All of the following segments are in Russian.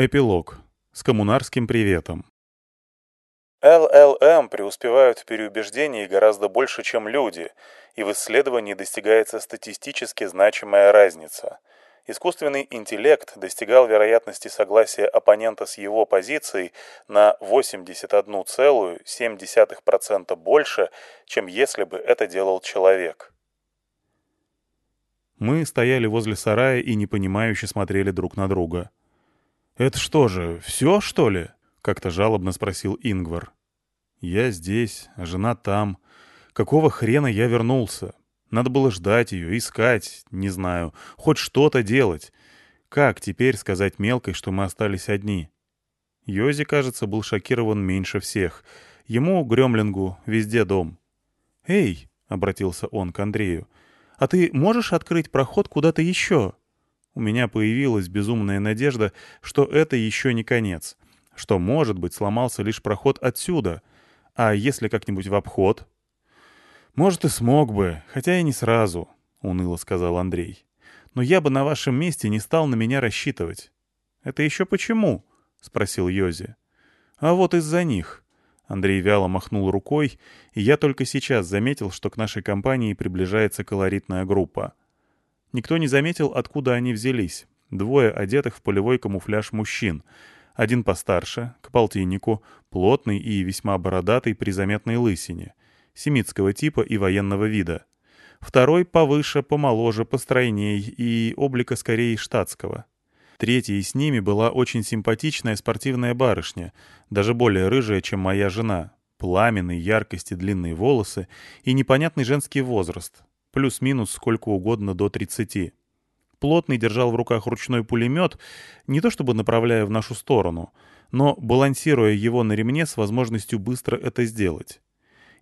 Эпилог. С коммунарским приветом. ЛЛМ преуспевают в переубеждении гораздо больше, чем люди, и в исследовании достигается статистически значимая разница. Искусственный интеллект достигал вероятности согласия оппонента с его позицией на 81,7% больше, чем если бы это делал человек. Мы стояли возле сарая и непонимающе смотрели друг на друга. «Это что же, все, что ли?» — как-то жалобно спросил Ингвар. «Я здесь, а жена там. Какого хрена я вернулся? Надо было ждать ее, искать, не знаю, хоть что-то делать. Как теперь сказать мелкой, что мы остались одни?» Йози, кажется, был шокирован меньше всех. Ему, Гремлингу, везде дом. «Эй!» — обратился он к Андрею. «А ты можешь открыть проход куда-то еще?» У меня появилась безумная надежда, что это еще не конец, что, может быть, сломался лишь проход отсюда, а если как-нибудь в обход? «Может, и смог бы, хотя и не сразу», — уныло сказал Андрей. «Но я бы на вашем месте не стал на меня рассчитывать». «Это еще почему?» — спросил Йози. «А вот из-за них». Андрей вяло махнул рукой, и я только сейчас заметил, что к нашей компании приближается колоритная группа — Никто не заметил, откуда они взялись. Двое одетых в полевой камуфляж мужчин. Один постарше, к полтиннику, плотный и весьма бородатый при заметной лысине. Семитского типа и военного вида. Второй повыше, помоложе, постройней и облика скорее штатского. Третьей с ними была очень симпатичная спортивная барышня, даже более рыжая, чем моя жена. Пламенные яркости длинные волосы и непонятный женский возраст, плюс-минус сколько угодно до 30. Плотный держал в руках ручной пулемет, не то чтобы направляя в нашу сторону, но балансируя его на ремне с возможностью быстро это сделать.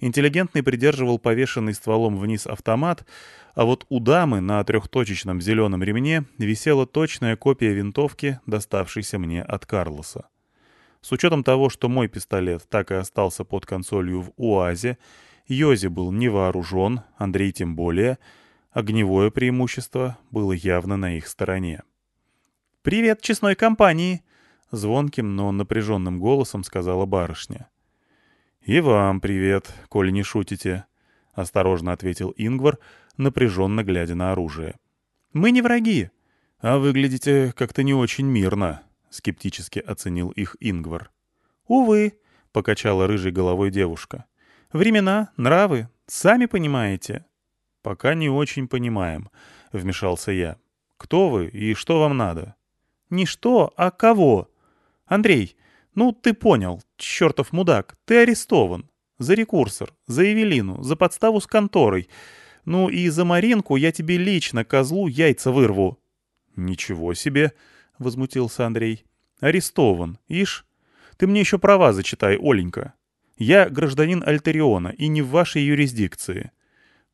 Интеллигентный придерживал повешенный стволом вниз автомат, а вот у дамы на трехточечном зеленом ремне висела точная копия винтовки, доставшейся мне от Карлоса. С учетом того, что мой пистолет так и остался под консолью в УАЗе, Йози был не вооружен, Андрей тем более. Огневое преимущество было явно на их стороне. «Привет, честной компании!» — звонким, но напряженным голосом сказала барышня. «И вам привет, коли не шутите», — осторожно ответил Ингвар, напряженно глядя на оружие. «Мы не враги». «А выглядите как-то не очень мирно», — скептически оценил их Ингвар. «Увы», — покачала рыжей головой девушка. Времена, нравы, сами понимаете». «Пока не очень понимаем», — вмешался я. «Кто вы и что вам надо?» «Не что, а кого?» «Андрей, ну ты понял, чертов мудак, ты арестован. За рекурсор, за Эвелину, за подставу с конторой. Ну и за Маринку я тебе лично, козлу, яйца вырву». «Ничего себе!» — возмутился Андрей. «Арестован, ишь? Ты мне еще права зачитай, Оленька. Я гражданин Альтериона и не в вашей юрисдикции».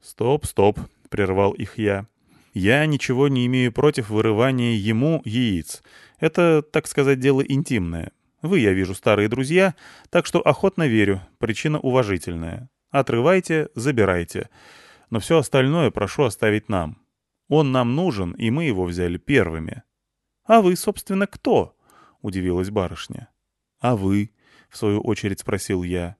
«Стоп, стоп», — прервал их я. «Я ничего не имею против вырывания ему яиц. Это, так сказать, дело интимное. Вы, я вижу, старые друзья, так что охотно верю, причина уважительная. Отрывайте, забирайте. Но все остальное прошу оставить нам. Он нам нужен, и мы его взяли первыми». «А вы, собственно, кто?» — удивилась барышня. «А вы?» В свою очередь спросил я.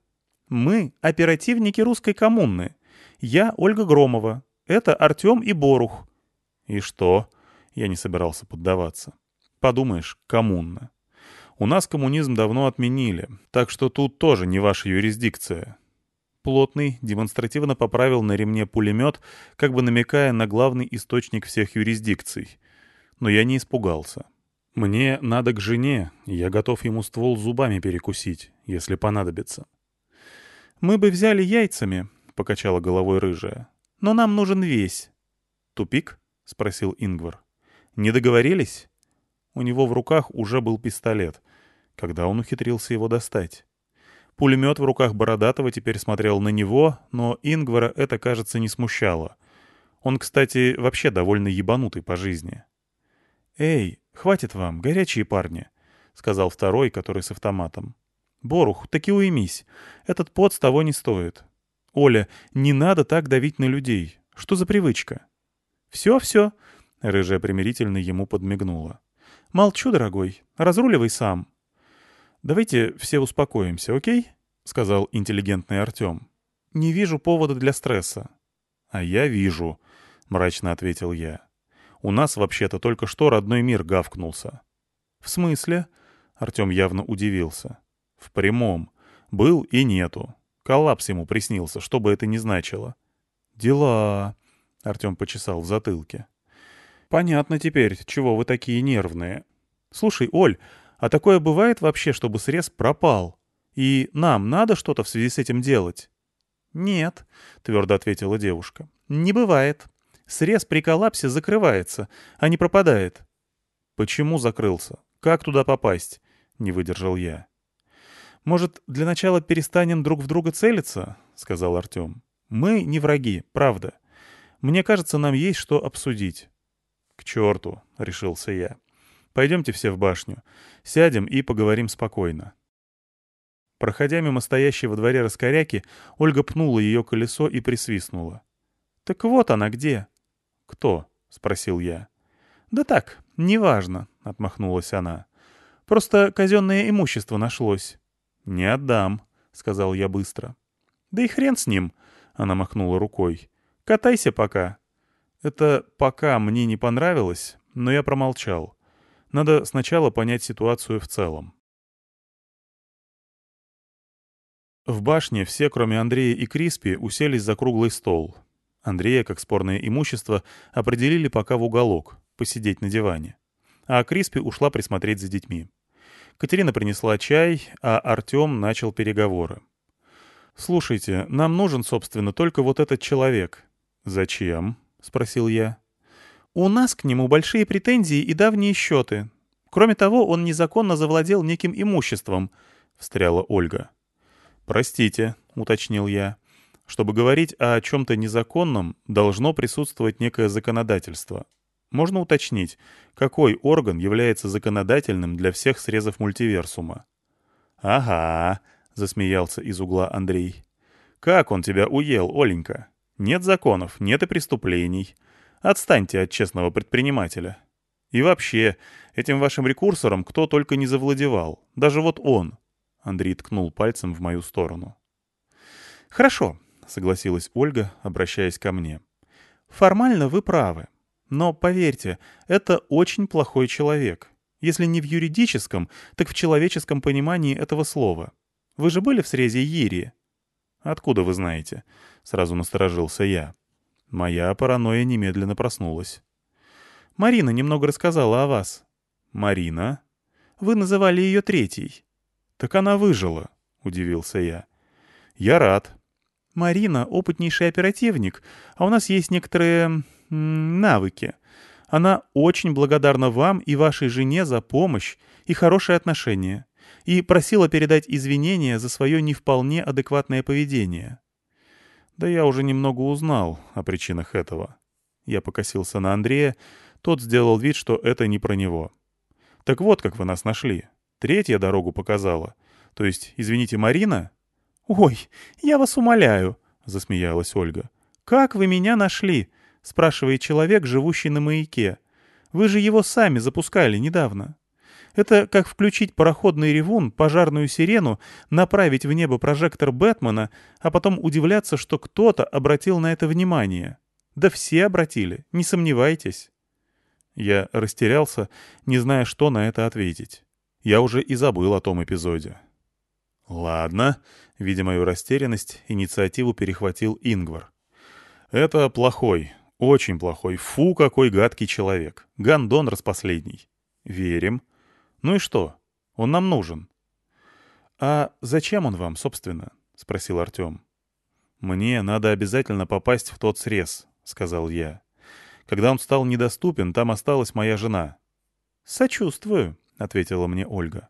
«Мы — оперативники русской коммуны. Я Ольга Громова. Это Артем и Борух». «И что?» Я не собирался поддаваться. «Подумаешь, коммуна. У нас коммунизм давно отменили, так что тут тоже не ваша юрисдикция». Плотный демонстративно поправил на ремне пулемет, как бы намекая на главный источник всех юрисдикций. Но я не испугался. Мне надо к жене, я готов ему ствол зубами перекусить, если понадобится. «Мы бы взяли яйцами», — покачала головой рыжая. «Но нам нужен весь». «Тупик?» — спросил Ингвар. «Не договорились?» У него в руках уже был пистолет. Когда он ухитрился его достать? Пулемет в руках Бородатого теперь смотрел на него, но Ингвара это, кажется, не смущало. Он, кстати, вообще довольно ебанутый по жизни. «Эй, хватит вам, горячие парни», — сказал второй, который с автоматом. «Борух, таки уймись. Этот пот с того не стоит. Оля, не надо так давить на людей. Что за привычка?» «Все-все», — рыжая примирительно ему подмигнула. «Молчу, дорогой. Разруливай сам». «Давайте все успокоимся, окей?» — сказал интеллигентный Артем. «Не вижу повода для стресса». «А я вижу», — мрачно ответил я. «У нас вообще-то только что родной мир гавкнулся». «В смысле?» — Артем явно удивился. «В прямом. Был и нету. Коллапс ему приснился, что бы это ни значило». «Дела...» — Артем почесал в затылке. «Понятно теперь, чего вы такие нервные. Слушай, Оль, а такое бывает вообще, чтобы срез пропал? И нам надо что-то в связи с этим делать?» «Нет», — твердо ответила девушка. «Не бывает. Срез при коллапсе закрывается, а не пропадает». «Почему закрылся? Как туда попасть?» — не выдержал я. «Может, для начала перестанем друг в друга целиться?» — сказал Артем. «Мы не враги, правда. Мне кажется, нам есть что обсудить». «К черту», — решился я. «Пойдемте все в башню. Сядем и поговорим спокойно». Проходя мимо стоящей во дворе раскоряки, Ольга пнула ее колесо и присвистнула. «Так вот она где». «Кто?» — спросил я. «Да так, неважно», — отмахнулась она. «Просто казенное имущество нашлось». «Не отдам», — сказал я быстро. «Да и хрен с ним», — она махнула рукой. «Катайся пока». Это «пока» мне не понравилось, но я промолчал. Надо сначала понять ситуацию в целом. В башне все, кроме Андрея и Криспи, уселись за круглый стол. Андрея, как спорное имущество, определили пока в уголок, посидеть на диване. А Криспи ушла присмотреть за детьми. Катерина принесла чай, а Артем начал переговоры. «Слушайте, нам нужен, собственно, только вот этот человек». «Зачем?» — спросил я. «У нас к нему большие претензии и давние счеты. Кроме того, он незаконно завладел неким имуществом», — встряла Ольга. «Простите», — уточнил я. «Чтобы говорить о чем-то незаконном, должно присутствовать некое законодательство. Можно уточнить, какой орган является законодательным для всех срезов мультиверсума?» «Ага», — засмеялся из угла Андрей. «Как он тебя уел, Оленька?» Нет законов, нет и преступлений. Отстаньте от честного предпринимателя. И вообще, этим вашим рекурсором кто только не завладевал. Даже вот он. Андрей ткнул пальцем в мою сторону. «Хорошо», — согласилась Ольга, обращаясь ко мне. «Формально вы правы. Но, поверьте, это очень плохой человек. Если не в юридическом, так в человеческом понимании этого слова. Вы же были в срезе Ири?» «Откуда вы знаете?» — сразу насторожился я. Моя паранойя немедленно проснулась. «Марина немного рассказала о вас». «Марина?» «Вы называли ее третьей». «Так она выжила», — удивился я. «Я рад». «Марина — опытнейший оперативник, а у нас есть некоторые... навыки. Она очень благодарна вам и вашей жене за помощь и хорошее отношение и просила передать извинения за свое не вполне адекватное поведение. Да я уже немного узнал о причинах этого. Я покосился на Андрея, тот сделал вид, что это не про него. Так вот, как вы нас нашли. Третья дорогу показала. То есть, извините, Марина? Ой, я вас умоляю, засмеялась Ольга. Как вы меня нашли? спрашивает человек, живущий на маяке. Вы же его сами запускали недавно. Это как включить пароходный ревун, пожарную сирену, направить в небо прожектор Бэтмена, а потом удивляться, что кто-то обратил на это внимание. Да все обратили, не сомневайтесь. Я растерялся, не зная, что на это ответить. Я уже и забыл о том эпизоде. «Ладно», — видя мою растерянность, инициативу перехватил Ингвар. «Это плохой, очень плохой, фу, какой гадкий человек. Гандон распоследний. Верим. «Ну и что? Он нам нужен». «А зачем он вам, собственно?» — спросил Артем. «Мне надо обязательно попасть в тот срез», — сказал я. «Когда он стал недоступен, там осталась моя жена». «Сочувствую», — ответила мне Ольга.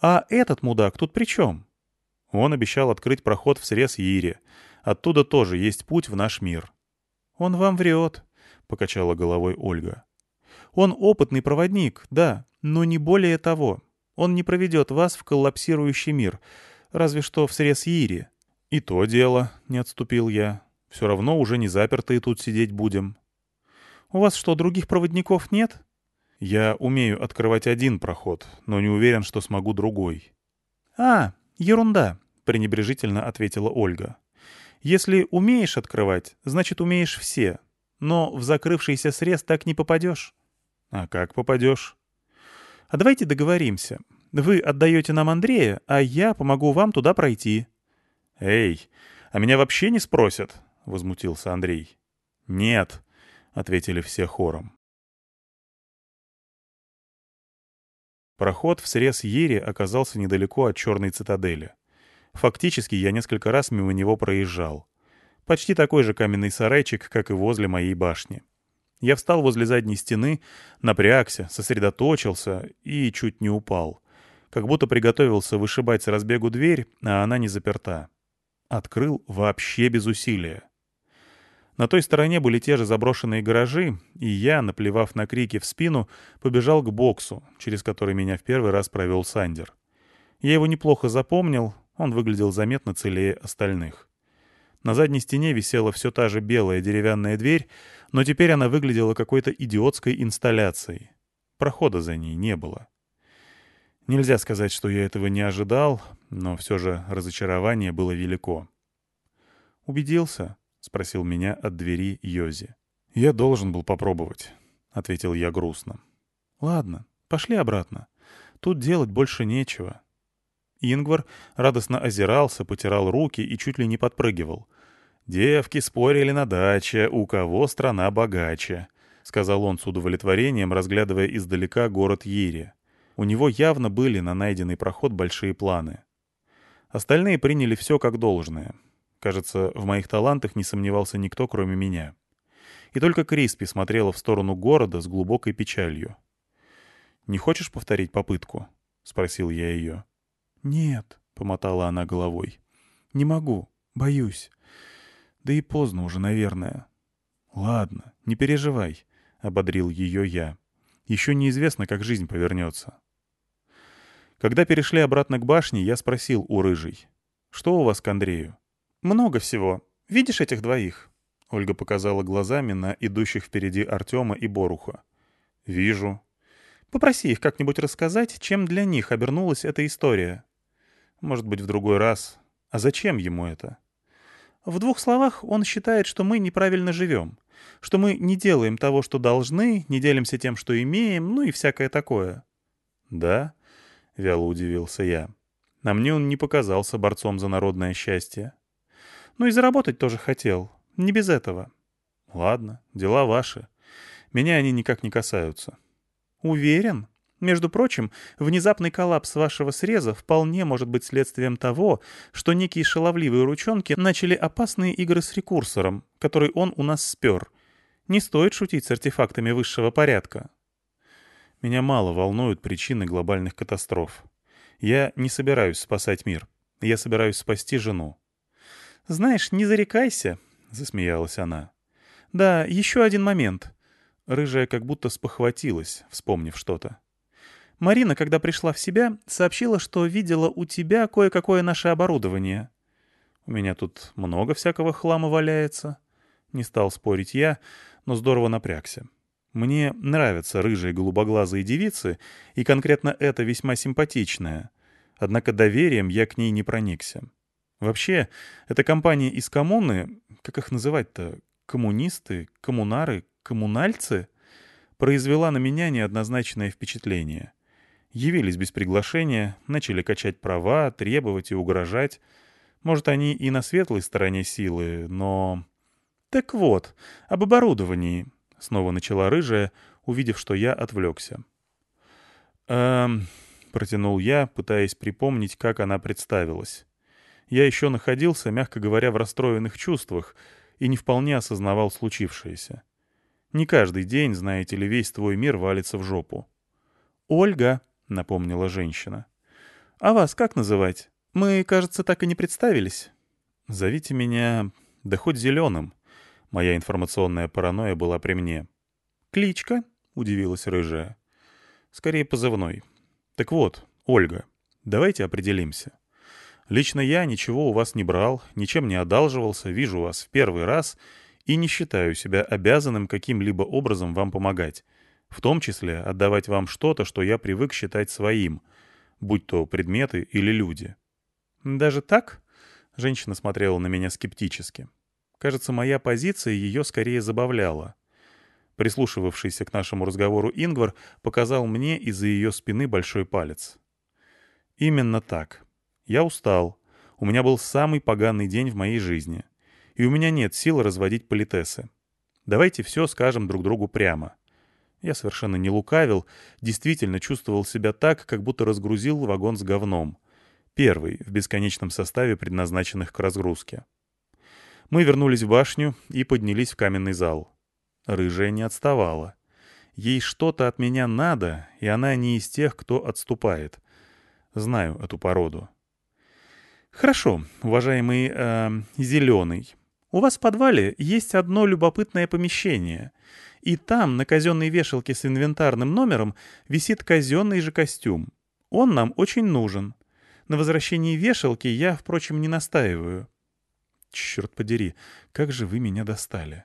«А этот мудак тут при чем?» Он обещал открыть проход в срез Ире. Оттуда тоже есть путь в наш мир. «Он вам врет», — покачала головой Ольга. «Он опытный проводник, да, но не более того. Он не проведет вас в коллапсирующий мир, разве что в срез Ири. И то дело, — не отступил я. Все равно уже не запертые тут сидеть будем. У вас что, других проводников нет? Я умею открывать один проход, но не уверен, что смогу другой». «А, ерунда», — пренебрежительно ответила Ольга. «Если умеешь открывать, значит, умеешь все. Но в закрывшийся срез так не попадешь». «А как попадешь?» «А давайте договоримся. Вы отдаете нам Андрея, а я помогу вам туда пройти». «Эй, а меня вообще не спросят?» — возмутился Андрей. «Нет», — ответили все хором. Проход в срез Ири оказался недалеко от Черной цитадели. Фактически я несколько раз мимо него проезжал. Почти такой же каменный сарайчик, как и возле моей башни. Я встал возле задней стены, напрягся, сосредоточился и чуть не упал. Как будто приготовился вышибать с разбегу дверь, а она не заперта. Открыл вообще без усилия. На той стороне были те же заброшенные гаражи, и я, наплевав на крики в спину, побежал к боксу, через который меня в первый раз провел Сандер. Я его неплохо запомнил, он выглядел заметно целее остальных. На задней стене висела все та же белая деревянная дверь, но теперь она выглядела какой-то идиотской инсталляцией. Прохода за ней не было. Нельзя сказать, что я этого не ожидал, но все же разочарование было велико. «Убедился?» — спросил меня от двери Йози. «Я должен был попробовать», — ответил я грустно. «Ладно, пошли обратно. Тут делать больше нечего». Ингвар радостно озирался, потирал руки и чуть ли не подпрыгивал. «Девки спорили на даче, у кого страна богаче», — сказал он с удовлетворением, разглядывая издалека город Ири. У него явно были на найденный проход большие планы. Остальные приняли все как должное. Кажется, в моих талантах не сомневался никто, кроме меня. И только Криспи смотрела в сторону города с глубокой печалью. «Не хочешь повторить попытку?» — спросил я ее. «Нет», — помотала она головой. «Не могу. Боюсь. Да и поздно уже, наверное». «Ладно, не переживай», — ободрил ее я. «Еще неизвестно, как жизнь повернется». Когда перешли обратно к башне, я спросил у Рыжей. «Что у вас к Андрею?» «Много всего. Видишь этих двоих?» Ольга показала глазами на идущих впереди Артема и Боруха. «Вижу». «Попроси их как-нибудь рассказать, чем для них обернулась эта история». «Может быть, в другой раз. А зачем ему это?» «В двух словах, он считает, что мы неправильно живем, что мы не делаем того, что должны, не делимся тем, что имеем, ну и всякое такое». «Да?» — вяло удивился я. На мне он не показался борцом за народное счастье. Ну и заработать тоже хотел. Не без этого. Ладно, дела ваши. Меня они никак не касаются. Уверен? Между прочим, внезапный коллапс вашего среза вполне может быть следствием того, что некие шаловливые ручонки начали опасные игры с рекурсором, который он у нас спер. Не стоит шутить с артефактами высшего порядка. Меня мало волнуют причины глобальных катастроф. Я не собираюсь спасать мир. Я собираюсь спасти жену. «Знаешь, не зарекайся», — засмеялась она. «Да, еще один момент». Рыжая как будто спохватилась, вспомнив что-то. «Марина, когда пришла в себя, сообщила, что видела у тебя кое-какое наше оборудование». «У меня тут много всякого хлама валяется». Не стал спорить я, но здорово напрягся. Мне нравятся рыжие голубоглазые девицы, и конкретно эта весьма симпатичная. Однако доверием я к ней не проникся. Вообще, эта компания из коммуны, как их называть-то, коммунисты, коммунары, коммунальцы, произвела на меня неоднозначное впечатление. Явились без приглашения, начали качать права, требовать и угрожать. Может, они и на светлой стороне силы, но... «Так вот, об оборудовании», — снова начала рыжая, увидев, что я отвлекся. «Эм...» — протянул я, пытаясь припомнить, как она представилась я еще находился, мягко говоря, в расстроенных чувствах и не вполне осознавал случившееся. Не каждый день, знаете ли, весь твой мир валится в жопу. «Ольга», — напомнила женщина. «А вас как называть? Мы, кажется, так и не представились». «Зовите меня... да хоть зеленым». Моя информационная паранойя была при мне. «Кличка?» — удивилась рыжая. «Скорее позывной. Так вот, Ольга, давайте определимся. Лично я ничего у вас не брал, ничем не одалживался, вижу вас в первый раз и не считаю себя обязанным каким-либо образом вам помогать. В том числе отдавать вам что-то, что я привык считать своим, будь то предметы или люди. «Даже так?» — женщина смотрела на меня скептически. Кажется, моя позиция ее скорее забавляла. Прислушивавшийся к нашему разговору Ингвар показал мне из-за ее спины большой палец. «Именно так. Я устал. У меня был самый поганый день в моей жизни. И у меня нет сил разводить политесы. Давайте все скажем друг другу прямо. Я совершенно не лукавил, действительно чувствовал себя так, как будто разгрузил вагон с говном. Первый в бесконечном составе, предназначенных к разгрузке. Мы вернулись в башню и поднялись в каменный зал. Рыжая не отставала. Ей что-то от меня надо, и она не из тех, кто отступает. Знаю эту породу. «Хорошо, уважаемый э, Зеленый. У вас в подвале есть одно любопытное помещение. И там, на казенной вешалке с инвентарным номером, висит казенный же костюм. Он нам очень нужен. На возвращении вешалки я, впрочем, не настаиваю. Черт подери, как же вы меня достали.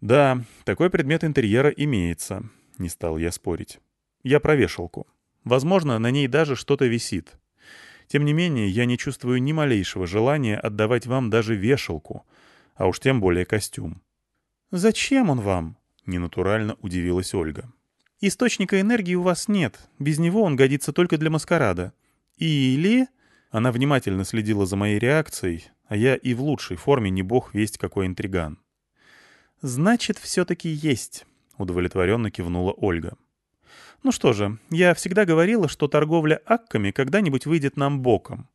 Да, такой предмет интерьера имеется, не стал я спорить. Я про вешалку. Возможно, на ней даже что-то висит. Тем не менее, я не чувствую ни малейшего желания отдавать вам даже вешалку, а уж тем более костюм. «Зачем он вам?» — ненатурально удивилась Ольга. «Источника энергии у вас нет. Без него он годится только для маскарада. Или...» Она внимательно следила за моей реакцией, а я и в лучшей форме не бог весть какой интриган. «Значит, все-таки есть», — удовлетворенно кивнула Ольга. «Ну что же, я всегда говорила, что торговля акками когда-нибудь выйдет нам боком.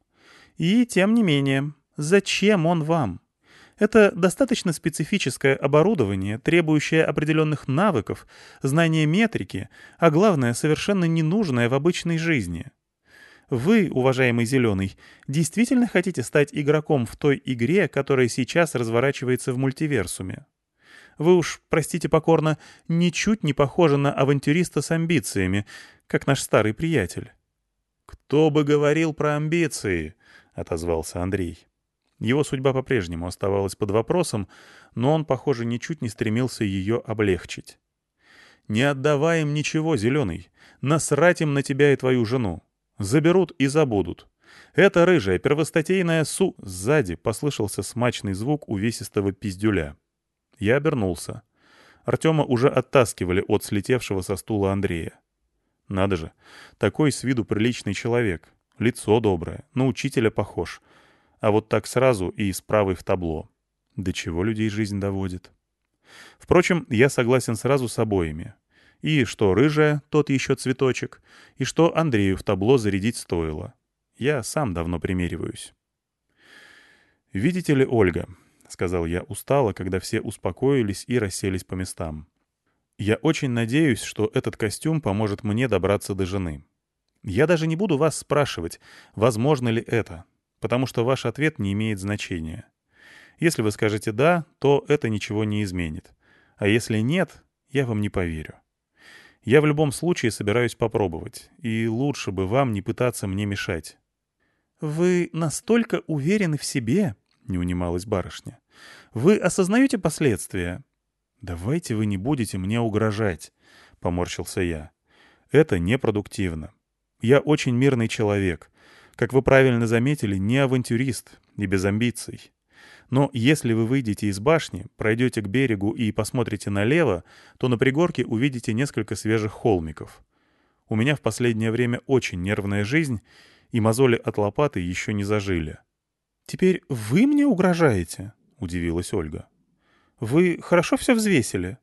И тем не менее, зачем он вам? Это достаточно специфическое оборудование, требующее определенных навыков, знания метрики, а главное, совершенно ненужное в обычной жизни. Вы, уважаемый Зеленый, действительно хотите стать игроком в той игре, которая сейчас разворачивается в мультиверсуме? Вы уж, простите покорно, ничуть не похожи на авантюриста с амбициями, как наш старый приятель. «Кто бы говорил про амбиции?» — отозвался Андрей. Его судьба по-прежнему оставалась под вопросом, но он, похоже, ничуть не стремился ее облегчить. «Не отдавай им ничего, Зеленый. Насрать им на тебя и твою жену. Заберут и забудут. Это рыжая, первостатейная су...» Сзади послышался смачный звук увесистого пиздюля. Я обернулся. Артема уже оттаскивали от слетевшего со стула Андрея. Надо же, такой с виду приличный человек. Лицо доброе, на учителя похож — а вот так сразу и с правой в табло. До чего людей жизнь доводит? Впрочем, я согласен сразу с обоими. И что рыжая, тот еще цветочек, и что Андрею в табло зарядить стоило. Я сам давно примериваюсь. «Видите ли, Ольга», — сказал я устало, когда все успокоились и расселись по местам. «Я очень надеюсь, что этот костюм поможет мне добраться до жены. Я даже не буду вас спрашивать, возможно ли это потому что ваш ответ не имеет значения. Если вы скажете «да», то это ничего не изменит. А если «нет», я вам не поверю. Я в любом случае собираюсь попробовать, и лучше бы вам не пытаться мне мешать. «Вы настолько уверены в себе?» — не унималась барышня. «Вы осознаете последствия?» «Давайте вы не будете мне угрожать», — поморщился я. «Это непродуктивно. Я очень мирный человек, как вы правильно заметили, не авантюрист и без амбиций. Но если вы выйдете из башни, пройдете к берегу и посмотрите налево, то на пригорке увидите несколько свежих холмиков. У меня в последнее время очень нервная жизнь, и мозоли от лопаты еще не зажили. «Теперь вы мне угрожаете?» — удивилась Ольга. «Вы хорошо все взвесили?»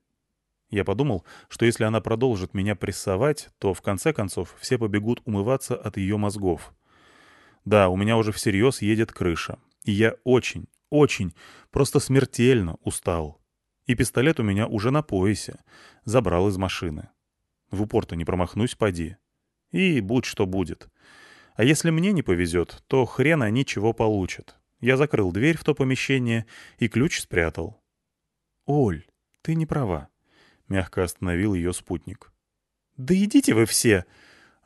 Я подумал, что если она продолжит меня прессовать, то в конце концов все побегут умываться от ее мозгов. Да, у меня уже всерьез едет крыша. И я очень, очень, просто смертельно устал. И пистолет у меня уже на поясе. Забрал из машины. В упор-то не промахнусь, поди. И будь что будет. А если мне не повезет, то хрен они чего получат. Я закрыл дверь в то помещение и ключ спрятал. «Оль, ты не права», — мягко остановил ее спутник. «Да идите вы все!»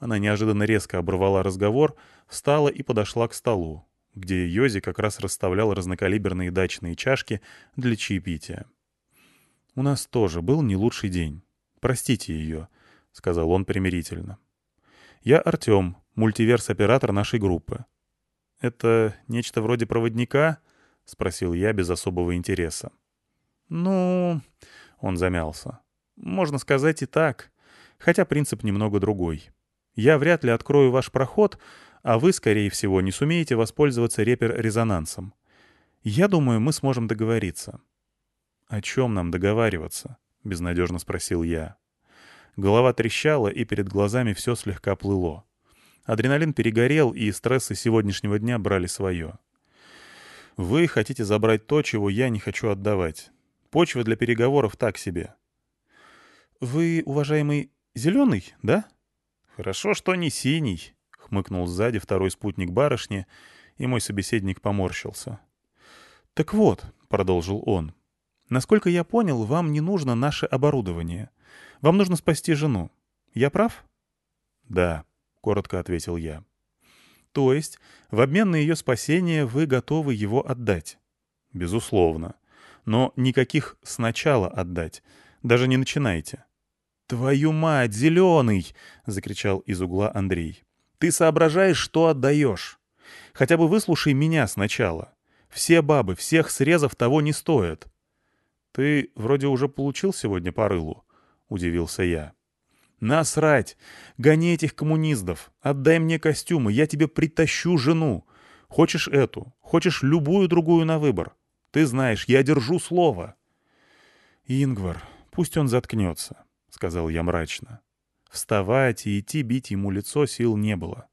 Она неожиданно резко оборвала разговор, встала и подошла к столу, где Йози как раз расставлял разнокалиберные дачные чашки для чаепития. «У нас тоже был не лучший день», — Простите ее», — сказал он примирительно. «Я Артем, мультиверс-оператор нашей группы». «Это нечто вроде проводника?» — спросил я без особого интереса. «Ну...» — он замялся. «Можно сказать и так, хотя принцип немного другой. Я вряд ли открою ваш проход, а вы, скорее всего, не сумеете воспользоваться репер-резонансом. Я думаю, мы сможем договориться». «О чем нам договариваться?» — безнадежно спросил я. Голова трещала, и перед глазами все слегка плыло. Адреналин перегорел, и стрессы сегодняшнего дня брали свое. «Вы хотите забрать то, чего я не хочу отдавать. Почва для переговоров так себе». «Вы, уважаемый, зеленый, да?» «Хорошо, что не синий», — хмыкнул сзади второй спутник барышни, и мой собеседник поморщился. «Так вот», — продолжил он, — «насколько я понял, вам не нужно наше оборудование. Вам нужно спасти жену. Я прав?» «Да», — коротко ответил я. «То есть в обмен на ее спасение вы готовы его отдать?» «Безусловно. Но никаких «сначала отдать». Даже не начинайте». «Твою мать, зеленый!» — закричал из угла Андрей. «Ты соображаешь, что отдаешь? Хотя бы выслушай меня сначала. Все бабы, всех срезов того не стоят». «Ты вроде уже получил сегодня по рылу?» — удивился я. «Насрать! Гони этих коммунистов! Отдай мне костюмы, я тебе притащу жену! Хочешь эту, хочешь любую другую на выбор. Ты знаешь, я держу слово!» «Ингвар, пусть он заткнется», — сказал я мрачно. Вставать и идти бить ему лицо сил не было.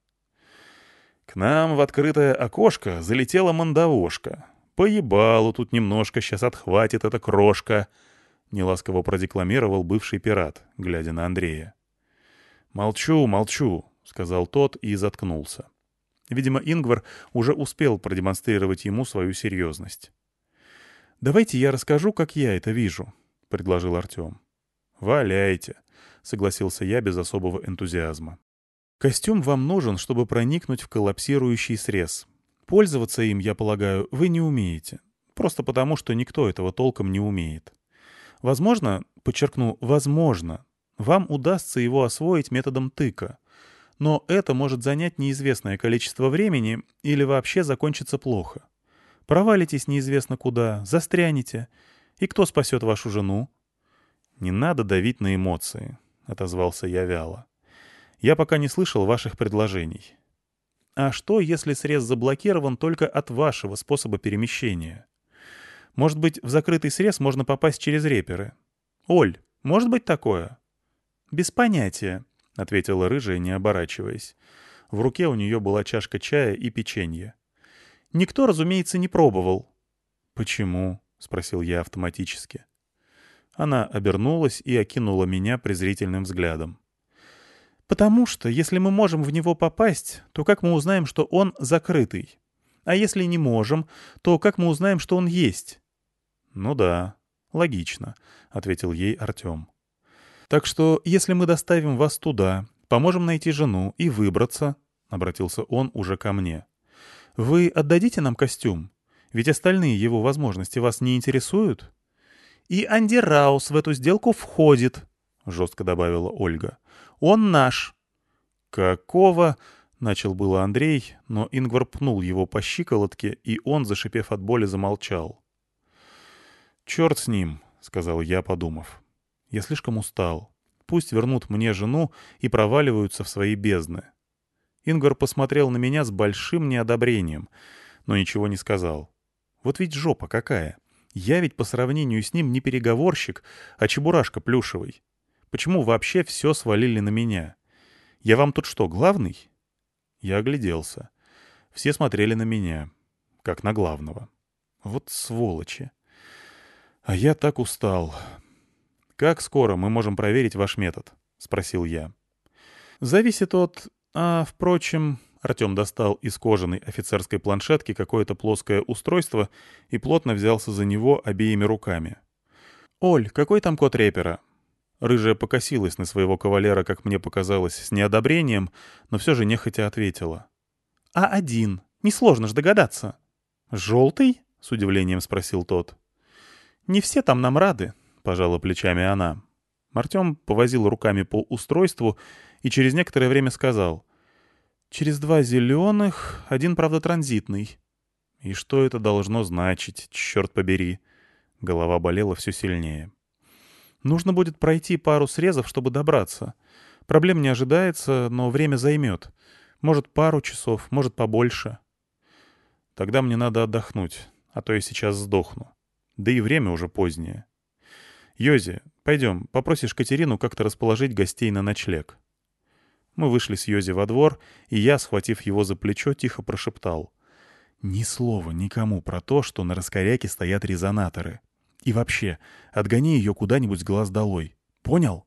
К нам в открытое окошко залетела мандавошка. Поебалу тут немножко, сейчас отхватит эта крошка —— неласково продекламировал бывший пират, глядя на Андрея. «Молчу, молчу», — сказал тот и заткнулся. Видимо, Ингвар уже успел продемонстрировать ему свою серьезность. «Давайте я расскажу, как я это вижу», — предложил Артем. «Валяйте», — согласился я без особого энтузиазма. «Костюм вам нужен, чтобы проникнуть в коллапсирующий срез. Пользоваться им, я полагаю, вы не умеете. Просто потому, что никто этого толком не умеет. Возможно, подчеркну, возможно, вам удастся его освоить методом тыка. Но это может занять неизвестное количество времени или вообще закончиться плохо. Провалитесь неизвестно куда, застрянете. И кто спасет вашу жену? «Не надо давить на эмоции», — отозвался я вяло. «Я пока не слышал ваших предложений». «А что, если срез заблокирован только от вашего способа перемещения?» Может быть, в закрытый срез можно попасть через реперы. Оль, может быть такое?» «Без понятия», — ответила рыжая, не оборачиваясь. В руке у нее была чашка чая и печенье. «Никто, разумеется, не пробовал». «Почему?» — спросил я автоматически. Она обернулась и окинула меня презрительным взглядом. «Потому что, если мы можем в него попасть, то как мы узнаем, что он закрытый? А если не можем, то как мы узнаем, что он есть? «Ну да, логично», — ответил ей Артем. «Так что, если мы доставим вас туда, поможем найти жену и выбраться», — обратился он уже ко мне. «Вы отдадите нам костюм? Ведь остальные его возможности вас не интересуют?» «И Анди Раус в эту сделку входит», — жестко добавила Ольга. «Он наш». «Какого?» — начал было Андрей, но Ингвар пнул его по щиколотке, и он, зашипев от боли, замолчал. «Черт с ним», — сказал я, подумав. «Я слишком устал. Пусть вернут мне жену и проваливаются в свои бездны». Ингвар посмотрел на меня с большим неодобрением, но ничего не сказал. «Вот ведь жопа какая! Я ведь по сравнению с ним не переговорщик, а чебурашка плюшевый. Почему вообще все свалили на меня? Я вам тут что, главный?» Я огляделся. Все смотрели на меня, как на главного. Вот сволочи. «А я так устал. Как скоро мы можем проверить ваш метод?» — спросил я. «Зависит от... А, впрочем...» Артем достал из кожаной офицерской планшетки какое-то плоское устройство и плотно взялся за него обеими руками. «Оль, какой там код репера?» Рыжая покосилась на своего кавалера, как мне показалось, с неодобрением, но все же нехотя ответила. «А1. Несложно ж догадаться». «Желтый?» — с удивлением спросил тот. «Не все там нам рады», — пожала плечами она. Артем повозил руками по устройству и через некоторое время сказал. «Через два зеленых, один, правда, транзитный». «И что это должно значить, черт побери?» Голова болела все сильнее. «Нужно будет пройти пару срезов, чтобы добраться. Проблем не ожидается, но время займет. Может, пару часов, может, побольше». «Тогда мне надо отдохнуть, а то я сейчас сдохну. Да и время уже позднее». «Йози, пойдем, попросишь Катерину как-то расположить гостей на ночлег». Мы вышли с Йози во двор, и я, схватив его за плечо, тихо прошептал. «Ни слова никому про то, что на раскоряке стоят резонаторы. И вообще, отгони ее куда-нибудь глаз долой. Понял?»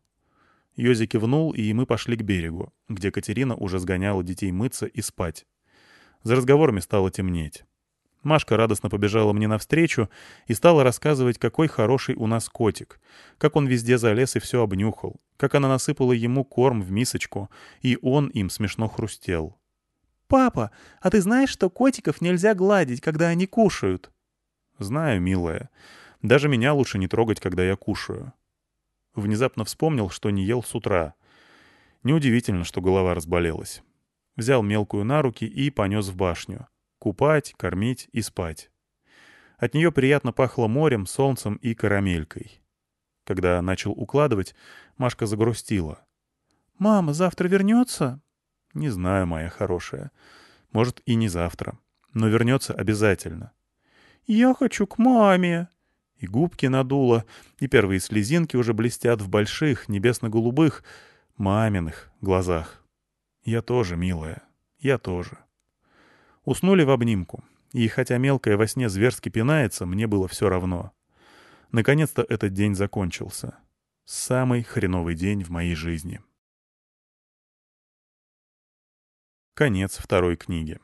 Йози кивнул, и мы пошли к берегу, где Катерина уже сгоняла детей мыться и спать. За разговорами стало темнеть. Машка радостно побежала мне навстречу и стала рассказывать, какой хороший у нас котик, как он везде залез и все обнюхал, как она насыпала ему корм в мисочку, и он им смешно хрустел. «Папа, а ты знаешь, что котиков нельзя гладить, когда они кушают?» «Знаю, милая. Даже меня лучше не трогать, когда я кушаю». Внезапно вспомнил, что не ел с утра. Неудивительно, что голова разболелась. Взял мелкую на руки и понес в башню. Купать, кормить и спать. От нее приятно пахло морем, солнцем и карамелькой. Когда начал укладывать, Машка загрустила. «Мама завтра вернется?» «Не знаю, моя хорошая. Может, и не завтра. Но вернется обязательно». «Я хочу к маме». И губки надуло, и первые слезинки уже блестят в больших, небесно-голубых, маминых глазах. Я тоже, милая, я тоже. Уснули в обнимку. И хотя мелкая во сне зверски пинается, мне было все равно. Наконец-то этот день закончился. Самый хреновый день в моей жизни. Конец второй книги.